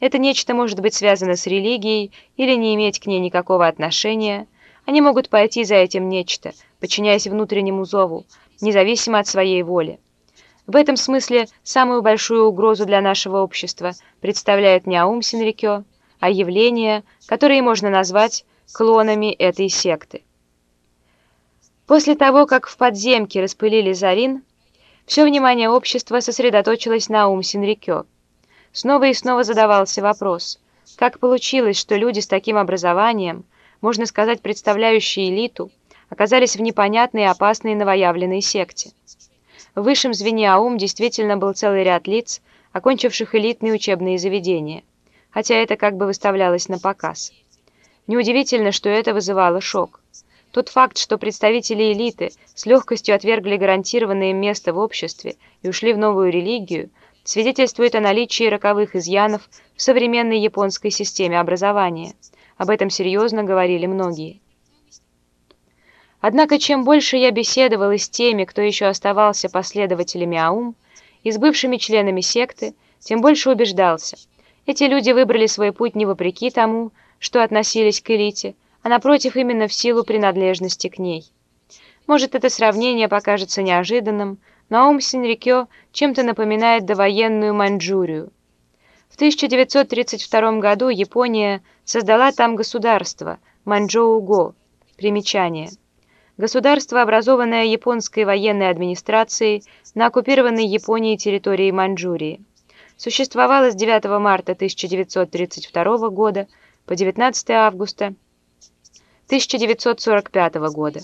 Это нечто может быть связано с религией или не иметь к ней никакого отношения. Они могут пойти за этим нечто, подчиняясь внутреннему зову, независимо от своей воли. В этом смысле самую большую угрозу для нашего общества представляет не Аум Синрикё, а явления, которые можно назвать клонами этой секты. После того, как в подземке распылили Зарин, все внимание общества сосредоточилось на Аум Синрикё. Снова и снова задавался вопрос, как получилось, что люди с таким образованием, можно сказать, представляющие элиту, оказались в непонятной и опасной новоявленной секте. В высшем звене АУМ действительно был целый ряд лиц, окончивших элитные учебные заведения, хотя это как бы выставлялось на показ. Неудивительно, что это вызывало шок. Тот факт, что представители элиты с легкостью отвергли гарантированное место в обществе и ушли в новую религию, свидетельствует о наличии роковых изъянов в современной японской системе образования. Об этом серьезно говорили многие. Однако, чем больше я беседовал с теми, кто еще оставался последователями АУМ, и с бывшими членами секты, тем больше убеждался. Эти люди выбрали свой путь не вопреки тому, что относились к элите, а напротив именно в силу принадлежности к ней. Может, это сравнение покажется неожиданным, но Аум Синрикё чем-то напоминает довоенную Маньчжурию. В 1932 году Япония создала там государство Маньчжоу-го. Примечание. Государство, образованное японской военной администрацией на оккупированной Японией территории Маньчжурии. Существовало с 9 марта 1932 года по 19 августа 1945 года.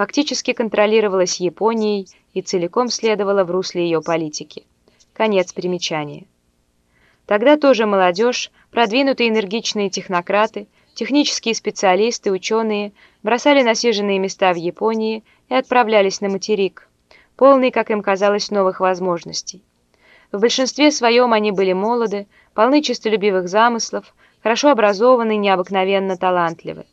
Фактически контролировалось Японией и целиком следовало в русле ее политики. Конец примечания. Тогда тоже молодежь, продвинутые энергичные технократы, технические специалисты, ученые бросали насиженные места в Японии и отправлялись на материк, полный, как им казалось, новых возможностей. В большинстве своем они были молоды, полны честолюбивых замыслов, хорошо образованы, необыкновенно талантливы.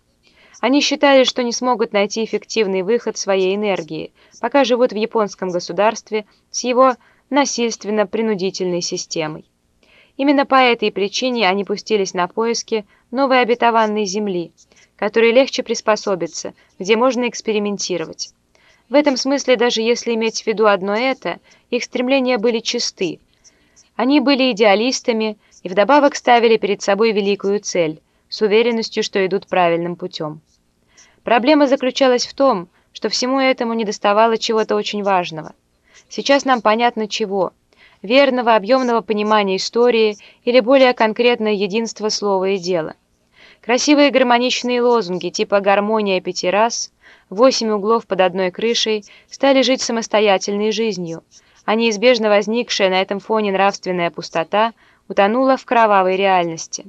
Они считали, что не смогут найти эффективный выход своей энергии, пока живут в японском государстве с его насильственно-принудительной системой. Именно по этой причине они пустились на поиски новой обетованной земли, которой легче приспособиться, где можно экспериментировать. В этом смысле, даже если иметь в виду одно это, их стремления были чисты. Они были идеалистами и вдобавок ставили перед собой великую цель, с уверенностью, что идут правильным путем. Проблема заключалась в том, что всему этому недоставало чего-то очень важного. Сейчас нам понятно чего – верного, объемного понимания истории или более конкретное единство слова и дела. Красивые гармоничные лозунги типа «гармония пяти раз», «восемь углов под одной крышей» стали жить самостоятельной жизнью, а неизбежно возникшая на этом фоне нравственная пустота утонула в кровавой реальности.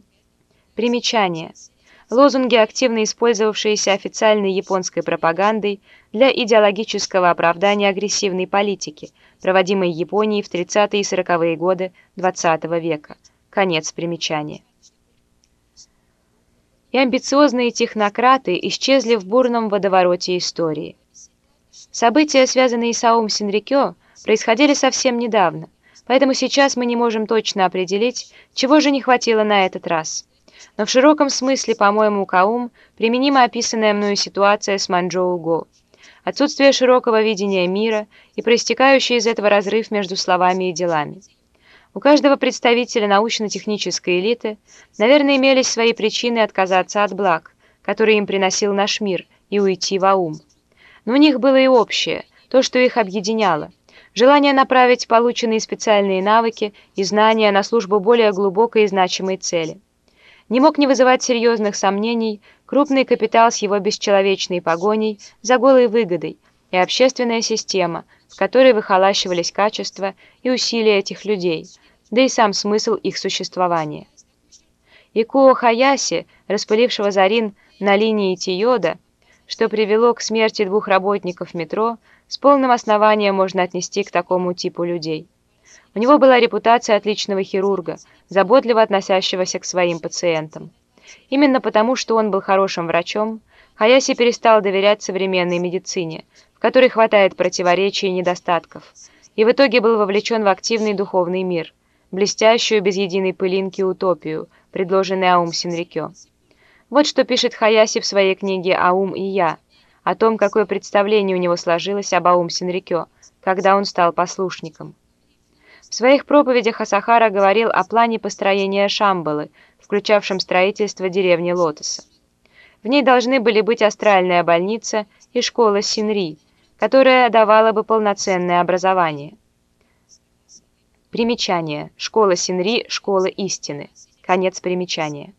Примечание – лозунги, активно использовавшиеся официальной японской пропагандой для идеологического оправдания агрессивной политики, проводимой Японией в 30-е и 40-е годы XX -го века. Конец примечания. И амбициозные технократы исчезли в бурном водовороте истории. События, связанные с Аум Синрикё, происходили совсем недавно, поэтому сейчас мы не можем точно определить, чего же не хватило на этот раз – но в широком смысле, по-моему, Каум применима описанная мною ситуация с Манчжоу-Го. Отсутствие широкого видения мира и проистекающий из этого разрыв между словами и делами. У каждого представителя научно-технической элиты, наверное, имелись свои причины отказаться от благ, которые им приносил наш мир, и уйти в аум. Но у них было и общее, то, что их объединяло, желание направить полученные специальные навыки и знания на службу более глубокой и значимой цели – не мог не вызывать серьезных сомнений крупный капитал с его бесчеловечной погоней за голой выгодой и общественная система, в которой выхолащивались качества и усилия этих людей, да и сам смысл их существования. Икуо Хаяси, распылившего Зарин на линии Тиода, что привело к смерти двух работников метро, с полным основанием можно отнести к такому типу людей. У него была репутация отличного хирурга, заботливо относящегося к своим пациентам. Именно потому, что он был хорошим врачом, Хаяси перестал доверять современной медицине, в которой хватает противоречий и недостатков, и в итоге был вовлечен в активный духовный мир, блестящую без единой пылинки утопию, предложенную Аум Синрикё. Вот что пишет Хаяси в своей книге «Аум и я», о том, какое представление у него сложилось об Аум Синрикё, когда он стал послушником. В своих проповедях Асахара говорил о плане построения Шамбалы, включавшем строительство деревни Лотоса. В ней должны были быть астральная больница и школа Синри, которая давала бы полноценное образование. Примечание. Школа Синри – школа истины. Конец примечания.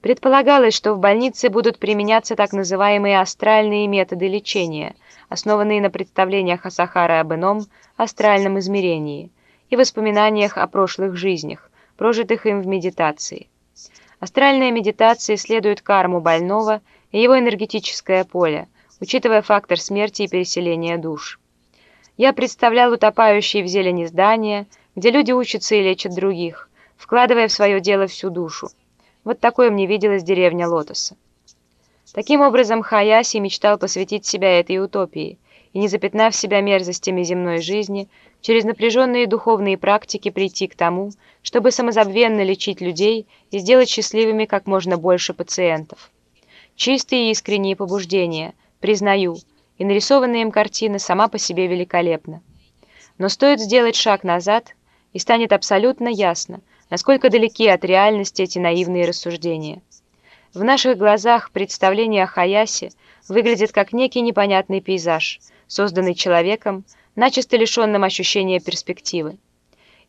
Предполагалось, что в больнице будут применяться так называемые астральные методы лечения, основанные на представлениях Асахара об ином астральном измерении и воспоминаниях о прошлых жизнях, прожитых им в медитации. Астральная медитация исследует карму больного и его энергетическое поле, учитывая фактор смерти и переселения душ. Я представлял утопающие в зелени здания, где люди учатся и лечат других, вкладывая в свое дело всю душу. Вот такое мне виделась деревня Лотоса. Таким образом, Хаяси мечтал посвятить себя этой утопии и, не запятнав себя мерзостями земной жизни, через напряженные духовные практики прийти к тому, чтобы самозабвенно лечить людей и сделать счастливыми как можно больше пациентов. Чистые и искренние побуждения, признаю, и нарисованная им картина сама по себе великолепна. Но стоит сделать шаг назад, и станет абсолютно ясно, насколько далеки от реальности эти наивные рассуждения. В наших глазах представление о Хаясе выглядит как некий непонятный пейзаж, созданный человеком, начисто лишенным ощущения перспективы.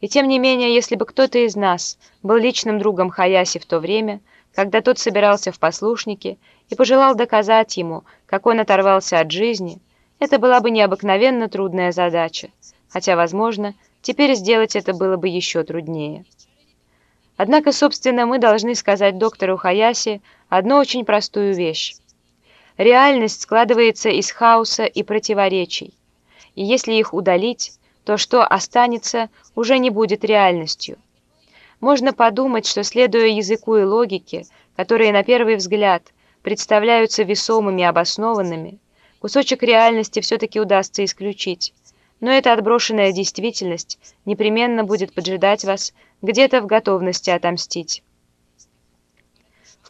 И тем не менее, если бы кто-то из нас был личным другом Хаяси в то время, когда тот собирался в послушники и пожелал доказать ему, как он оторвался от жизни, это была бы необыкновенно трудная задача, хотя, возможно, теперь сделать это было бы еще труднее. Однако, собственно, мы должны сказать доктору Хаяси одну очень простую вещь. Реальность складывается из хаоса и противоречий, и если их удалить, то что останется, уже не будет реальностью. Можно подумать, что, следуя языку и логике, которые на первый взгляд представляются весомыми и обоснованными, кусочек реальности все-таки удастся исключить, но эта отброшенная действительность непременно будет поджидать вас где-то в готовности отомстить.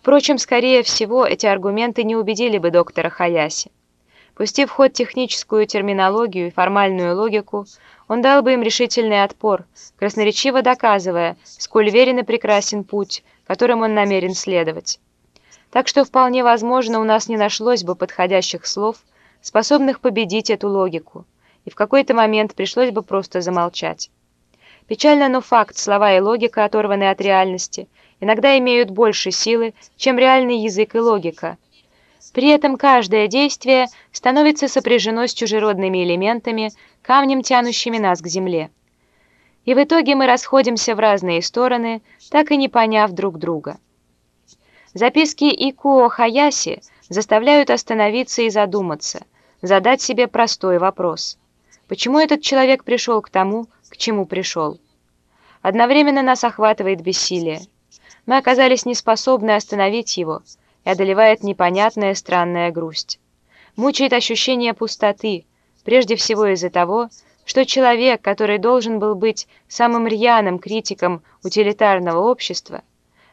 Впрочем, скорее всего, эти аргументы не убедили бы доктора Хаяси. Пустив в ход техническую терминологию и формальную логику, он дал бы им решительный отпор, красноречиво доказывая, сколь верен и прекрасен путь, которым он намерен следовать. Так что вполне возможно, у нас не нашлось бы подходящих слов, способных победить эту логику, и в какой-то момент пришлось бы просто замолчать. Печально, но факт, слова и логика, оторванные от реальности, иногда имеют больше силы, чем реальный язык и логика – при этом каждое действие становится сопряжено с чужеродными элементами, камнем, тянущими нас к земле. И в итоге мы расходимся в разные стороны, так и не поняв друг друга. Записки Икуо Хаяси заставляют остановиться и задуматься, задать себе простой вопрос. Почему этот человек пришел к тому, к чему пришел? Одновременно нас охватывает бессилие. Мы оказались неспособны остановить его – и одолевает непонятная странная грусть. Мучает ощущение пустоты, прежде всего из-за того, что человек, который должен был быть самым рьяным критиком утилитарного общества,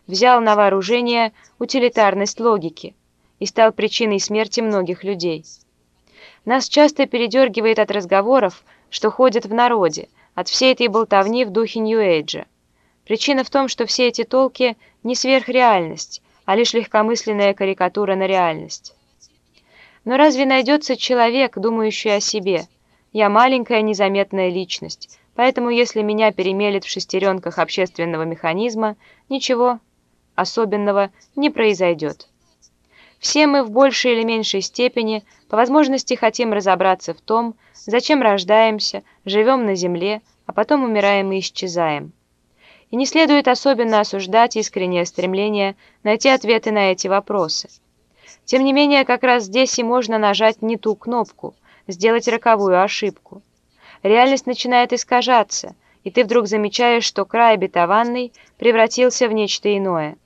взял на вооружение утилитарность логики и стал причиной смерти многих людей. Нас часто передергивает от разговоров, что ходят в народе, от всей этой болтовни в духе Нью-Эйджа. Причина в том, что все эти толки не сверхреальность, а лишь легкомысленная карикатура на реальность. Но разве найдется человек, думающий о себе? Я маленькая незаметная личность, поэтому если меня перемелет в шестеренках общественного механизма, ничего особенного не произойдет. Все мы в большей или меньшей степени по возможности хотим разобраться в том, зачем рождаемся, живем на земле, а потом умираем и исчезаем и не следует особенно осуждать искреннее стремление найти ответы на эти вопросы. Тем не менее, как раз здесь и можно нажать не ту кнопку, сделать роковую ошибку. Реальность начинает искажаться, и ты вдруг замечаешь, что край обетованный превратился в нечто иное.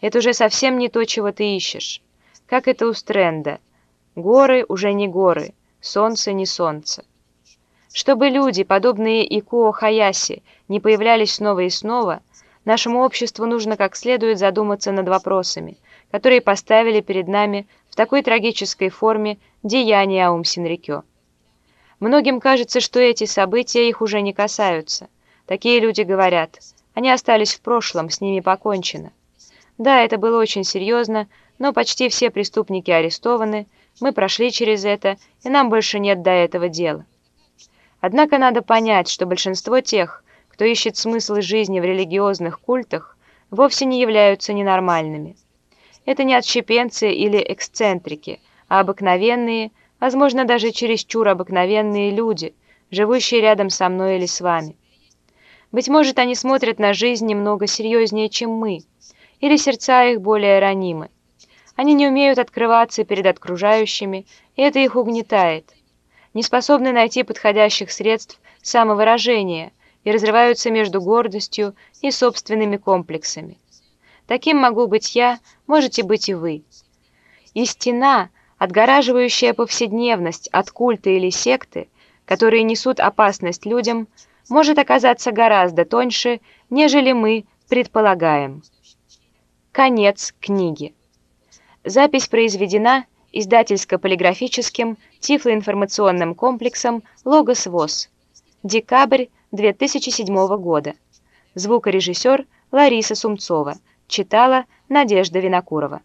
Это уже совсем не то, чего ты ищешь. Как это у Стрэнда. Горы уже не горы, солнце не солнце. Чтобы люди, подобные Икуо Хаяси, не появлялись снова и снова, нашему обществу нужно как следует задуматься над вопросами, которые поставили перед нами в такой трагической форме деяния Аум Синрикё. Многим кажется, что эти события их уже не касаются. Такие люди говорят, они остались в прошлом, с ними покончено. Да, это было очень серьезно, но почти все преступники арестованы, мы прошли через это, и нам больше нет до этого дела. Однако надо понять, что большинство тех, кто ищет смысл жизни в религиозных культах, вовсе не являются ненормальными. Это не отщепенцы или эксцентрики, а обыкновенные, возможно, даже чересчур обыкновенные люди, живущие рядом со мной или с вами. Быть может, они смотрят на жизнь немного серьезнее, чем мы, или сердца их более ранимы. Они не умеют открываться перед окружающими, и это их угнетает не способны найти подходящих средств самовыражения и разрываются между гордостью и собственными комплексами. Таким могу быть я, можете быть и вы. И стена, отгораживающая повседневность от культа или секты, которые несут опасность людям, может оказаться гораздо тоньше, нежели мы предполагаем. Конец книги. Запись произведена издательско-полиграфическим тифлоинформационным комплексом «Логос ВОЗ». Декабрь 2007 года. Звукорежиссер Лариса Сумцова. Читала Надежда Винокурова.